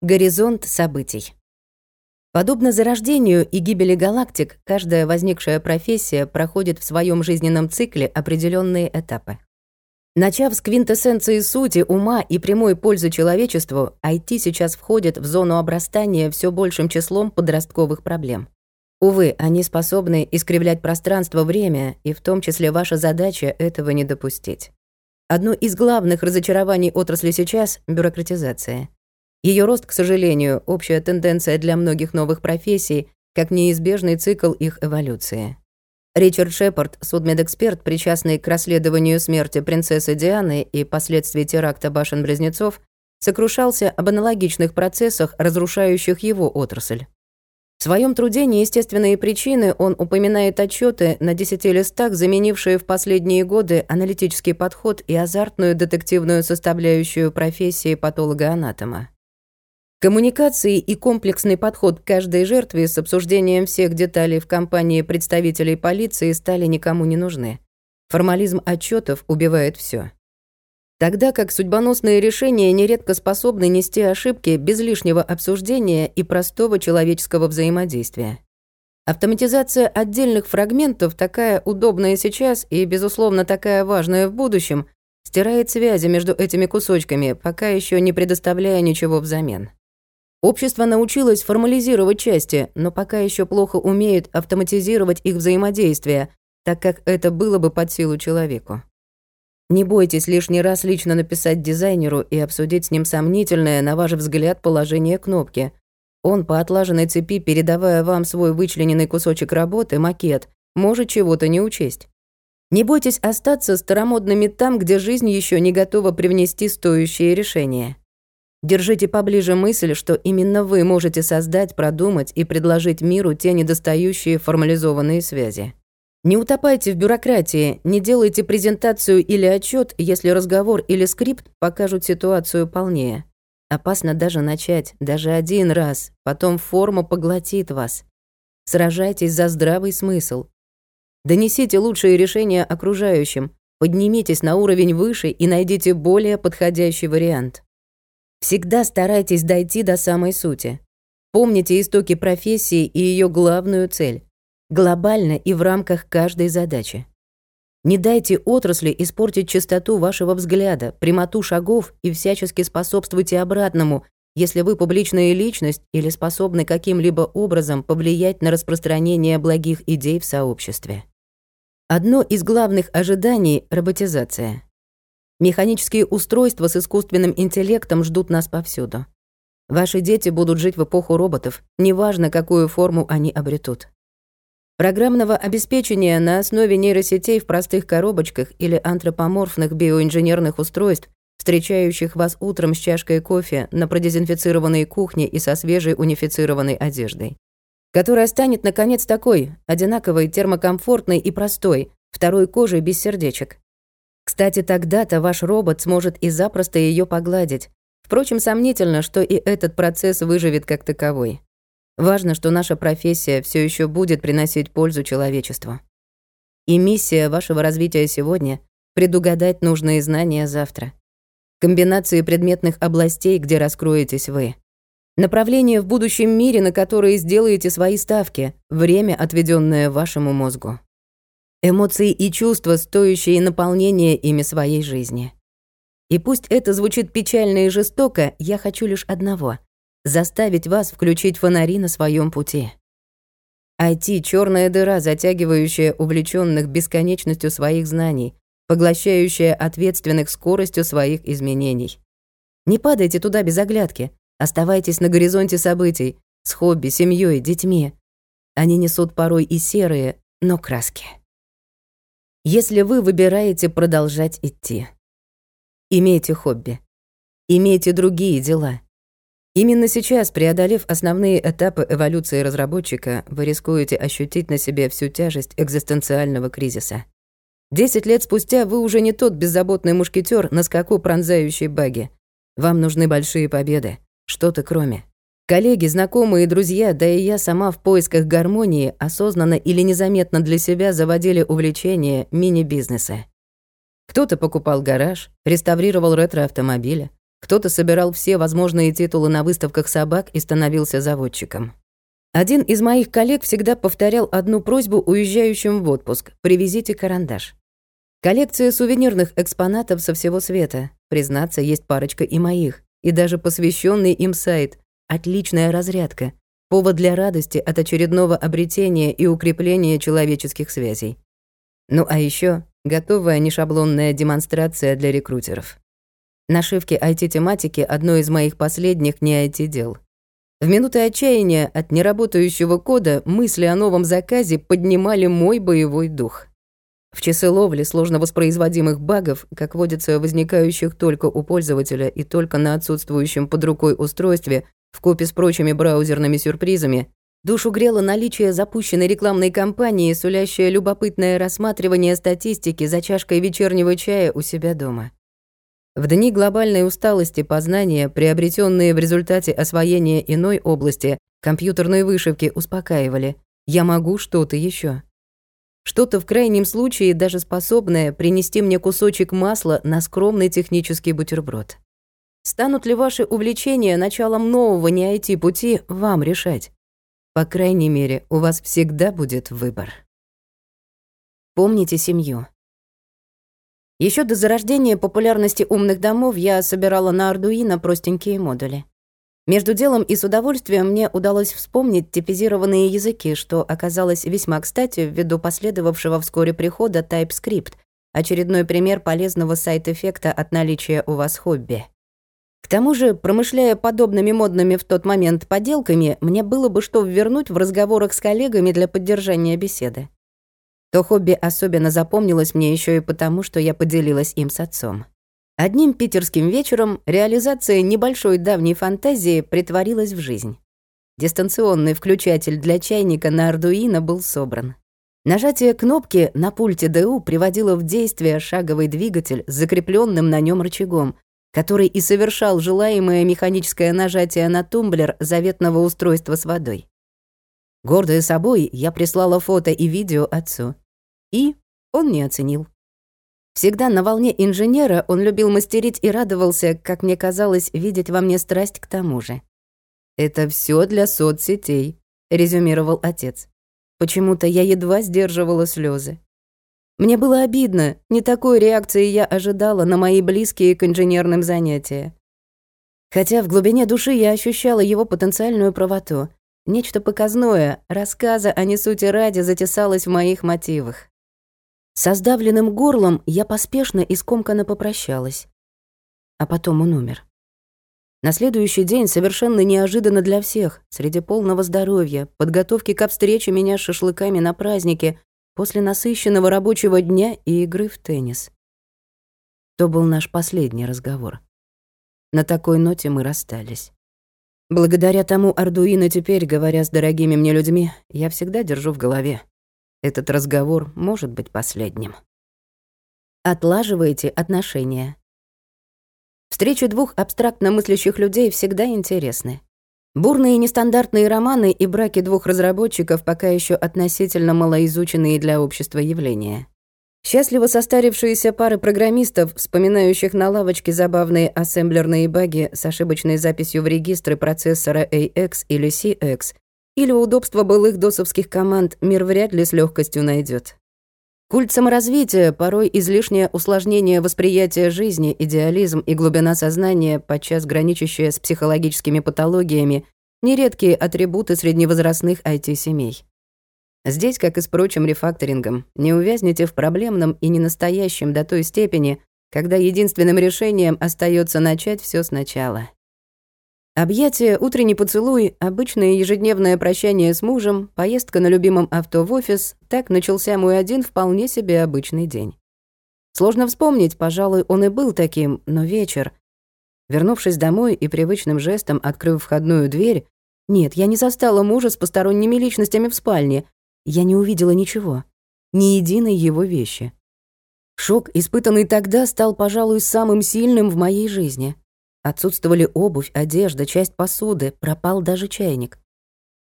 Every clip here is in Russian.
Горизонт событий. Подобно зарождению и гибели галактик, каждая возникшая профессия проходит в своем жизненном цикле определенные этапы. Начав с квинтэссенции сути, ума и прямой пользы человечеству, IT сейчас входит в зону обрастания все большим числом подростковых проблем. Увы, они способны искривлять пространство-время, и в том числе ваша задача этого не допустить. Одно из главных разочарований отрасли сейчас — бюрократизация. Ее рост, к сожалению, общая тенденция для многих новых профессий, как неизбежный цикл их эволюции. Ричард Шепард, судмедэксперт, причастный к расследованию смерти принцессы Дианы и последствий теракта башен-близнецов, сокрушался об аналогичных процессах, разрушающих его отрасль. В своем труде «Неестественные причины» он упоминает отчеты на десяти листах, заменившие в последние годы аналитический подход и азартную детективную составляющую профессии патолога-анатома. Коммуникации и комплексный подход к каждой жертве с обсуждением всех деталей в компании представителей полиции стали никому не нужны. Формализм отчетов убивает все. Тогда как судьбоносные решения нередко способны нести ошибки без лишнего обсуждения и простого человеческого взаимодействия. Автоматизация отдельных фрагментов, такая удобная сейчас и, безусловно, такая важная в будущем, стирает связи между этими кусочками, пока еще не предоставляя ничего взамен. Общество научилось формализировать части, но пока еще плохо умеет автоматизировать их взаимодействие, так как это было бы под силу человеку. Не бойтесь лишний раз лично написать дизайнеру и обсудить с ним сомнительное, на ваш взгляд, положение кнопки. Он по отлаженной цепи, передавая вам свой вычлененный кусочек работы, макет, может чего-то не учесть. Не бойтесь остаться старомодными там, где жизнь еще не готова привнести стоящие решения. Держите поближе мысль, что именно вы можете создать, продумать и предложить миру те недостающие формализованные связи. Не утопайте в бюрократии, не делайте презентацию или отчет, если разговор или скрипт покажут ситуацию полнее. Опасно даже начать, даже один раз, потом форма поглотит вас. Сражайтесь за здравый смысл. Донесите лучшие решения окружающим, поднимитесь на уровень выше и найдите более подходящий вариант. Всегда старайтесь дойти до самой сути. Помните истоки профессии и ее главную цель. Глобально и в рамках каждой задачи. Не дайте отрасли испортить чистоту вашего взгляда, прямоту шагов и всячески способствуйте обратному, если вы публичная личность или способны каким-либо образом повлиять на распространение благих идей в сообществе. Одно из главных ожиданий — роботизация. Механические устройства с искусственным интеллектом ждут нас повсюду. Ваши дети будут жить в эпоху роботов, неважно, какую форму они обретут. Программного обеспечения на основе нейросетей в простых коробочках или антропоморфных биоинженерных устройств, встречающих вас утром с чашкой кофе на продезинфицированной кухне и со свежей унифицированной одеждой. Которая станет, наконец, такой, одинаковой, термокомфортной и простой, второй кожей без сердечек. Кстати, тогда-то ваш робот сможет и запросто ее погладить. Впрочем, сомнительно, что и этот процесс выживет как таковой. Важно, что наша профессия все еще будет приносить пользу человечеству. И миссия вашего развития сегодня — предугадать нужные знания завтра. Комбинации предметных областей, где раскроетесь вы. Направление в будущем мире, на которое сделаете свои ставки, время, отведенное вашему мозгу эмоции и чувства, стоящие наполнения ими своей жизни. И пусть это звучит печально и жестоко, я хочу лишь одного — заставить вас включить фонари на своем пути. IT — черная дыра, затягивающая увлеченных бесконечностью своих знаний, поглощающая ответственных скоростью своих изменений. Не падайте туда без оглядки, оставайтесь на горизонте событий, с хобби, семьей, детьми. Они несут порой и серые, но краски если вы выбираете продолжать идти. Имейте хобби. Имейте другие дела. Именно сейчас, преодолев основные этапы эволюции разработчика, вы рискуете ощутить на себе всю тяжесть экзистенциального кризиса. Десять лет спустя вы уже не тот беззаботный мушкетер на скаку пронзающей баги. Вам нужны большие победы, что-то кроме. Коллеги, знакомые и друзья, да и я сама в поисках гармонии осознанно или незаметно для себя заводили увлечение мини-бизнеса. Кто-то покупал гараж, реставрировал ретро-автомобили, Кто-то собирал все возможные титулы на выставках собак и становился заводчиком. Один из моих коллег всегда повторял одну просьбу уезжающим в отпуск – привезите карандаш. Коллекция сувенирных экспонатов со всего света. Признаться, есть парочка и моих. И даже посвященный им сайт. Отличная разрядка. Повод для радости от очередного обретения и укрепления человеческих связей. Ну а еще готовая нешаблонная демонстрация для рекрутеров. Нашивки IT-тематики – одно из моих последних не IT-дел. В минуты отчаяния от неработающего кода мысли о новом заказе поднимали мой боевой дух. В часы ловли сложно воспроизводимых багов, как водится, возникающих только у пользователя и только на отсутствующем под рукой устройстве, в купе с прочими браузерными сюрпризами, душу грело наличие запущенной рекламной кампании, сулящее любопытное рассматривание статистики за чашкой вечернего чая у себя дома. В дни глобальной усталости познания, приобретенные в результате освоения иной области, компьютерной вышивки успокаивали. Я могу что-то еще. Что-то в крайнем случае даже способное принести мне кусочек масла на скромный технический бутерброд. Станут ли ваши увлечения началом нового не IT-пути, вам решать. По крайней мере, у вас всегда будет выбор. Помните семью. Еще до зарождения популярности умных домов я собирала на Ардуино простенькие модули. Между делом и с удовольствием мне удалось вспомнить типизированные языки, что оказалось весьма кстати ввиду последовавшего вскоре прихода TypeScript, очередной пример полезного сайт-эффекта от наличия у вас хобби. К тому же, промышляя подобными модными в тот момент поделками, мне было бы что ввернуть в разговорах с коллегами для поддержания беседы. То хобби особенно запомнилось мне еще и потому, что я поделилась им с отцом. Одним питерским вечером реализация небольшой давней фантазии притворилась в жизнь. Дистанционный включатель для чайника на Ардуино был собран. Нажатие кнопки на пульте ДУ приводило в действие шаговый двигатель с закрепленным на нем рычагом, который и совершал желаемое механическое нажатие на тумблер заветного устройства с водой. Гордая собой, я прислала фото и видео отцу. И он не оценил. Всегда на волне инженера он любил мастерить и радовался, как мне казалось, видеть во мне страсть к тому же. «Это все для соцсетей», — резюмировал отец. Почему-то я едва сдерживала слезы. Мне было обидно, не такой реакции я ожидала на мои близкие к инженерным занятия. Хотя в глубине души я ощущала его потенциальную правоту. Нечто показное, рассказа о несути ради затесалось в моих мотивах. Со сдавленным горлом я поспешно и скомканно попрощалась. А потом он умер. На следующий день, совершенно неожиданно для всех, среди полного здоровья, подготовки к встрече меня с шашлыками на празднике, после насыщенного рабочего дня и игры в теннис. То был наш последний разговор. На такой ноте мы расстались. Благодаря тому Ардуино теперь, говоря с дорогими мне людьми, я всегда держу в голове. Этот разговор может быть последним. Отлаживайте отношения. Встречи двух абстрактно мыслящих людей всегда интересны. Бурные нестандартные романы и браки двух разработчиков пока еще относительно малоизученные для общества явления. Счастливо состарившиеся пары программистов, вспоминающих на лавочке забавные ассемблерные баги с ошибочной записью в регистры процессора AX или CX, или удобство былых досовских команд мир вряд ли с легкостью найдет. Культ саморазвития, порой излишнее усложнение восприятия жизни, идеализм и глубина сознания, подчас граничащая с психологическими патологиями, нередкие атрибуты средневозрастных IT-семей. Здесь, как и с прочим рефакторингом, не увязнете в проблемном и ненастоящем до той степени, когда единственным решением остается начать все сначала. Объятие, утренний поцелуй, обычное ежедневное прощание с мужем, поездка на любимом авто в офис — так начался мой один вполне себе обычный день. Сложно вспомнить, пожалуй, он и был таким, но вечер. Вернувшись домой и привычным жестом открыв входную дверь, нет, я не застала мужа с посторонними личностями в спальне, я не увидела ничего, ни единой его вещи. Шок, испытанный тогда, стал, пожалуй, самым сильным в моей жизни. Отсутствовали обувь, одежда, часть посуды, пропал даже чайник.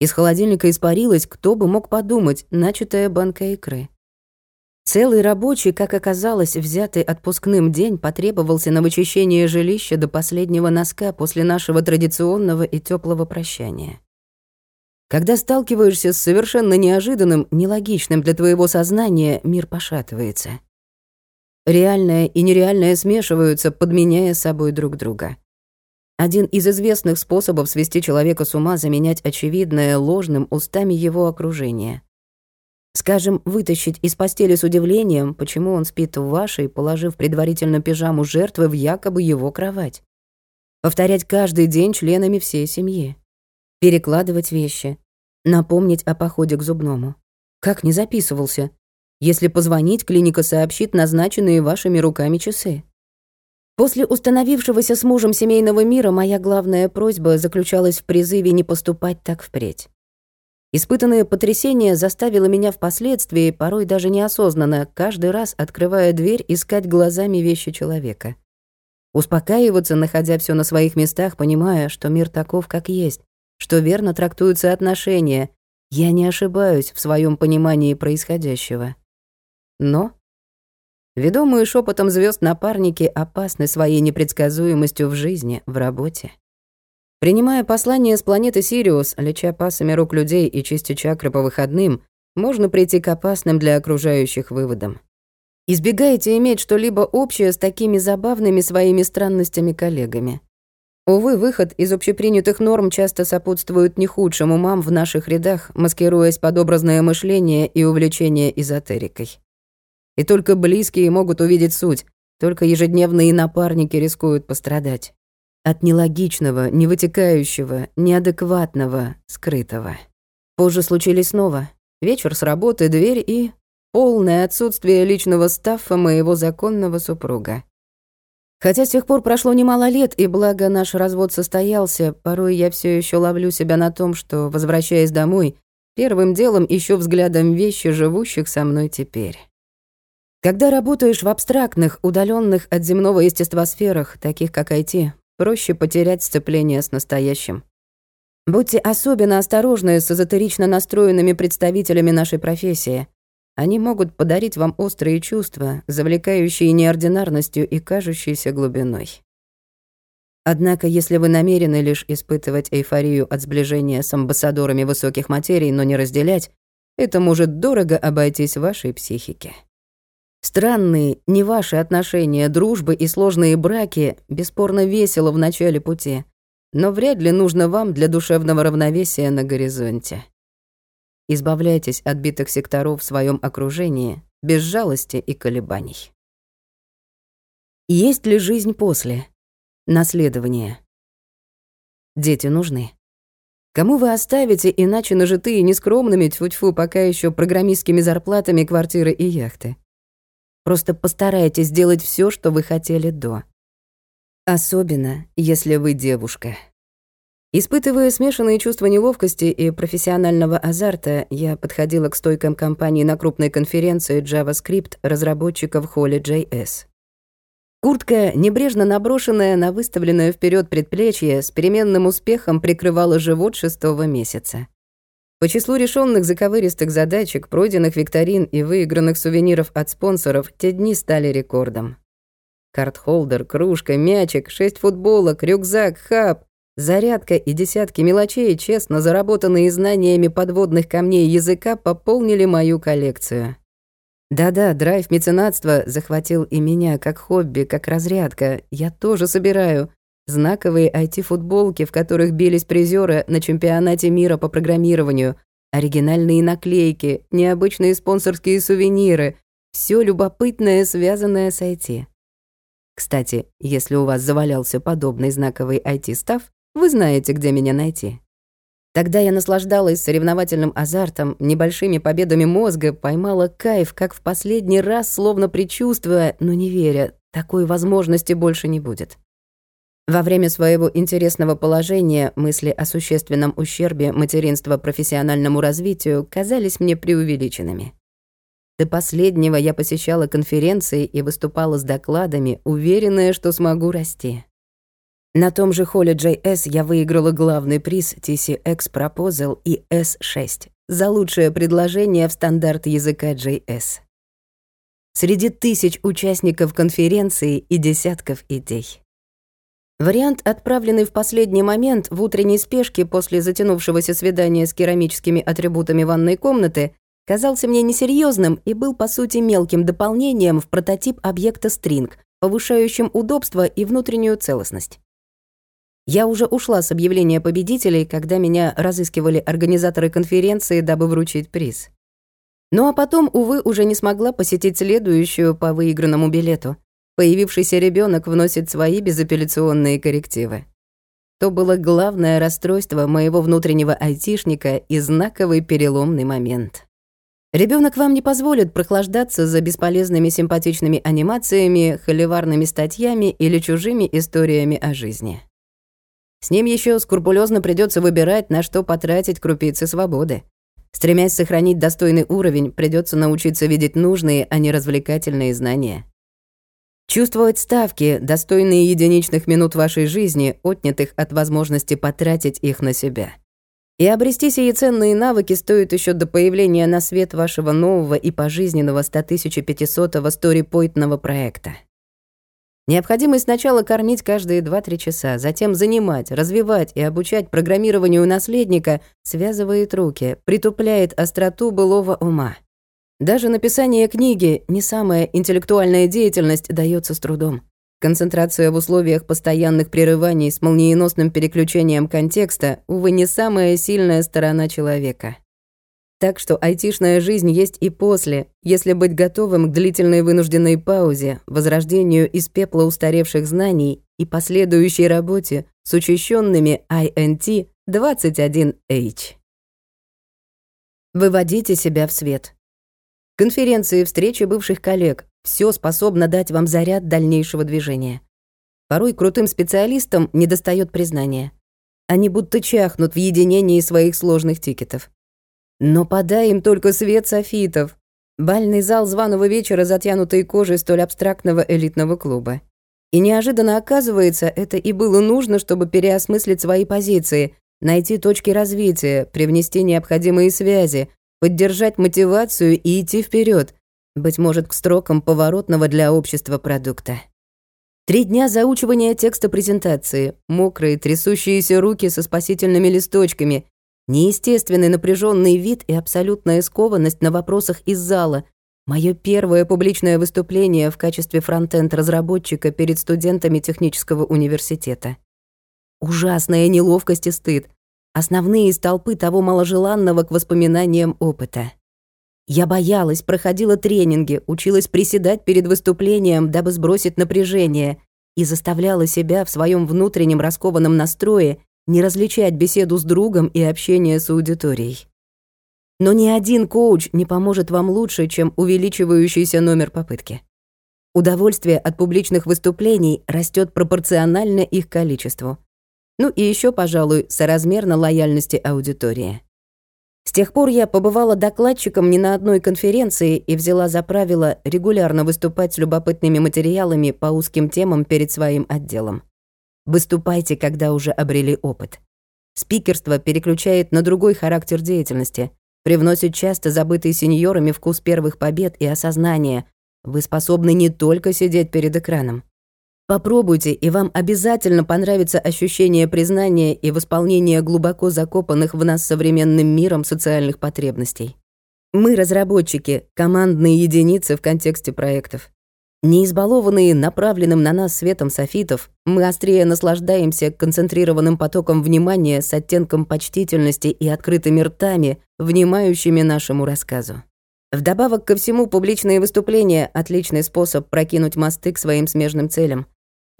Из холодильника испарилась, кто бы мог подумать, начатая банка икры. Целый рабочий, как оказалось, взятый отпускным день потребовался на вычищение жилища до последнего носка после нашего традиционного и теплого прощания. Когда сталкиваешься с совершенно неожиданным, нелогичным для твоего сознания, мир пошатывается. Реальное и нереальное смешиваются, подменяя собой друг друга. Один из известных способов свести человека с ума — заменять очевидное ложным устами его окружения. Скажем, вытащить из постели с удивлением, почему он спит в вашей, положив предварительно пижаму жертвы в якобы его кровать. Повторять каждый день членами всей семьи. Перекладывать вещи. Напомнить о походе к зубному. Как не записывался? Если позвонить, клиника сообщит назначенные вашими руками часы. После установившегося с мужем семейного мира моя главная просьба заключалась в призыве не поступать так впредь. Испытанное потрясение заставило меня впоследствии, порой даже неосознанно, каждый раз, открывая дверь, искать глазами вещи человека. Успокаиваться, находя все на своих местах, понимая, что мир таков, как есть, что верно трактуются отношения. Я не ошибаюсь в своем понимании происходящего. Но, ведомые шепотом звезд напарники опасны своей непредсказуемостью в жизни, в работе. Принимая послание с планеты Сириус, леча пасами рук людей и чистя чакры по выходным, можно прийти к опасным для окружающих выводам. Избегайте иметь что-либо общее с такими забавными своими странностями коллегами. Увы, выход из общепринятых норм часто сопутствует не худшим умам в наших рядах, маскируясь под образное мышление и увлечение эзотерикой. И только близкие могут увидеть суть, только ежедневные напарники рискуют пострадать. От нелогичного, невытекающего, неадекватного, скрытого. Позже случились снова. Вечер с работы, дверь и... полное отсутствие личного стаффа моего законного супруга. Хотя с тех пор прошло немало лет, и благо наш развод состоялся, порой я все еще ловлю себя на том, что, возвращаясь домой, первым делом ищу взглядом вещи, живущих со мной теперь. Когда работаешь в абстрактных, удаленных от земного естества сферах, таких как IT, проще потерять сцепление с настоящим. Будьте особенно осторожны с эзотерично настроенными представителями нашей профессии. Они могут подарить вам острые чувства, завлекающие неординарностью и кажущейся глубиной. Однако, если вы намерены лишь испытывать эйфорию от сближения с амбассадорами высоких материй, но не разделять, это может дорого обойтись вашей психике. Странные, не ваши отношения, дружбы и сложные браки бесспорно весело в начале пути, но вряд ли нужно вам для душевного равновесия на горизонте. Избавляйтесь от битых секторов в своем окружении, без жалости и колебаний. Есть ли жизнь после? Наследование. Дети нужны. Кому вы оставите иначе нажитые нескромными тьфу-тьфу пока еще программистскими зарплатами квартиры и яхты? Просто постарайтесь сделать все, что вы хотели до. Особенно, если вы девушка. Испытывая смешанные чувства неловкости и профессионального азарта, я подходила к стойкам компании на крупной конференции JavaScript разработчиков Holly JS. Куртка, небрежно наброшенная на выставленное вперед предплечье, с переменным успехом прикрывала живот шестого месяца. По числу решенных заковыристых задачек, пройденных викторин и выигранных сувениров от спонсоров, те дни стали рекордом. Картхолдер, кружка, мячик, шесть футболок, рюкзак, хаб, зарядка и десятки мелочей, честно заработанные знаниями подводных камней языка, пополнили мою коллекцию. Да-да, драйв меценатства захватил и меня как хобби, как разрядка. Я тоже собираю. Знаковые IT-футболки, в которых бились призеры на чемпионате мира по программированию, оригинальные наклейки, необычные спонсорские сувениры, все любопытное, связанное с IT. Кстати, если у вас завалялся подобный знаковый IT-став, вы знаете, где меня найти. Тогда я наслаждалась соревновательным азартом, небольшими победами мозга, поймала кайф, как в последний раз, словно предчувствуя, но не веря, такой возможности больше не будет. Во время своего интересного положения мысли о существенном ущербе материнства профессиональному развитию казались мне преувеличенными. До последнего я посещала конференции и выступала с докладами, уверенная, что смогу расти. На том же холле JS я выиграла главный приз TCX Proposal и S6 за лучшее предложение в стандарт языка JS. среди тысяч участников конференции и десятков идей. Вариант, отправленный в последний момент в утренней спешке после затянувшегося свидания с керамическими атрибутами ванной комнаты, казался мне несерьезным и был, по сути, мелким дополнением в прототип объекта стринг, повышающим удобство и внутреннюю целостность. Я уже ушла с объявления победителей, когда меня разыскивали организаторы конференции, дабы вручить приз. Ну а потом, увы, уже не смогла посетить следующую по выигранному билету. Появившийся ребенок вносит свои безапелляционные коррективы. То было главное расстройство моего внутреннего айтишника и знаковый переломный момент. Ребенок вам не позволит прохлаждаться за бесполезными симпатичными анимациями, холиварными статьями или чужими историями о жизни. С ним еще скрупулезно придется выбирать, на что потратить крупицы свободы. Стремясь сохранить достойный уровень, придется научиться видеть нужные, а не развлекательные знания. Чувствовать ставки, достойные единичных минут вашей жизни, отнятых от возможности потратить их на себя. И обрести сие ценные навыки стоит еще до появления на свет вашего нового и пожизненного 10500-го сторипойтного проекта. Необходимость сначала кормить каждые 2-3 часа, затем занимать, развивать и обучать программированию наследника связывает руки, притупляет остроту былого ума. Даже написание книги, не самая интеллектуальная деятельность, дается с трудом. Концентрация в условиях постоянных прерываний с молниеносным переключением контекста, увы, не самая сильная сторона человека. Так что айтишная жизнь есть и после, если быть готовым к длительной вынужденной паузе, возрождению из пепла устаревших знаний и последующей работе с учащенными INT 21H. Выводите себя в свет. Конференции, встречи бывших коллег — все способно дать вам заряд дальнейшего движения. Порой крутым специалистам недостает признания. Они будто чахнут в единении своих сложных тикетов. Но подай им только свет софитов. Бальный зал званого вечера, затянутый кожей столь абстрактного элитного клуба. И неожиданно оказывается, это и было нужно, чтобы переосмыслить свои позиции, найти точки развития, привнести необходимые связи, поддержать мотивацию и идти вперед, быть может, к строкам поворотного для общества продукта. Три дня заучивания текста презентации, мокрые, трясущиеся руки со спасительными листочками, Неестественный напряженный вид и абсолютная скованность на вопросах из зала. Мое первое публичное выступление в качестве фронтенд-разработчика перед студентами технического университета. Ужасная неловкость и стыд. Основные столпы того маложеланного к воспоминаниям опыта. Я боялась, проходила тренинги, училась приседать перед выступлением, дабы сбросить напряжение, и заставляла себя в своем внутреннем раскованном настрое не различать беседу с другом и общение с аудиторией. Но ни один коуч не поможет вам лучше, чем увеличивающийся номер попытки. Удовольствие от публичных выступлений растет пропорционально их количеству. Ну и еще, пожалуй, соразмерно лояльности аудитории. С тех пор я побывала докладчиком не на одной конференции и взяла за правило регулярно выступать с любопытными материалами по узким темам перед своим отделом. Выступайте, когда уже обрели опыт. Спикерство переключает на другой характер деятельности, привносит часто забытый сеньорами вкус первых побед и осознания. Вы способны не только сидеть перед экраном. Попробуйте, и вам обязательно понравится ощущение признания и восполнения глубоко закопанных в нас современным миром социальных потребностей. Мы разработчики, командные единицы в контексте проектов. Не избалованные направленным на нас светом софитов, мы острее наслаждаемся концентрированным потоком внимания с оттенком почтительности и открытыми ртами, внимающими нашему рассказу. Вдобавок ко всему, публичные выступления — отличный способ прокинуть мосты к своим смежным целям.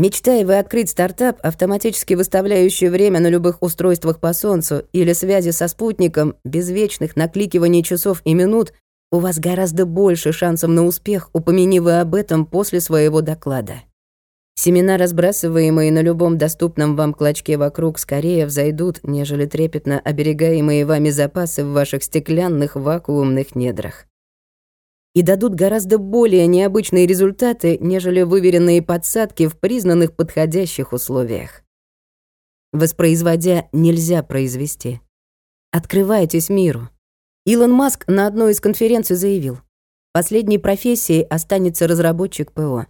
Мечтая вы открыть стартап, автоматически выставляющий время на любых устройствах по Солнцу или связи со спутником, без вечных накликиваний часов и минут, у вас гораздо больше шансов на успех, упомяни вы об этом после своего доклада. Семена, разбрасываемые на любом доступном вам клочке вокруг, скорее взойдут, нежели трепетно оберегаемые вами запасы в ваших стеклянных вакуумных недрах. И дадут гораздо более необычные результаты, нежели выверенные подсадки в признанных подходящих условиях. Воспроизводя нельзя произвести. Открывайтесь миру. Илон Маск на одной из конференций заявил, Последней профессией останется разработчик ПО.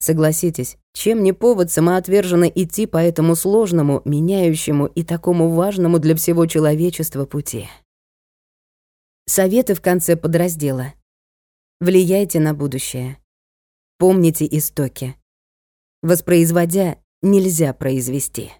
Согласитесь, чем не повод самоотверженно идти по этому сложному, меняющему и такому важному для всего человечества пути? Советы в конце подраздела. Влияйте на будущее. Помните истоки. Воспроизводя, нельзя произвести.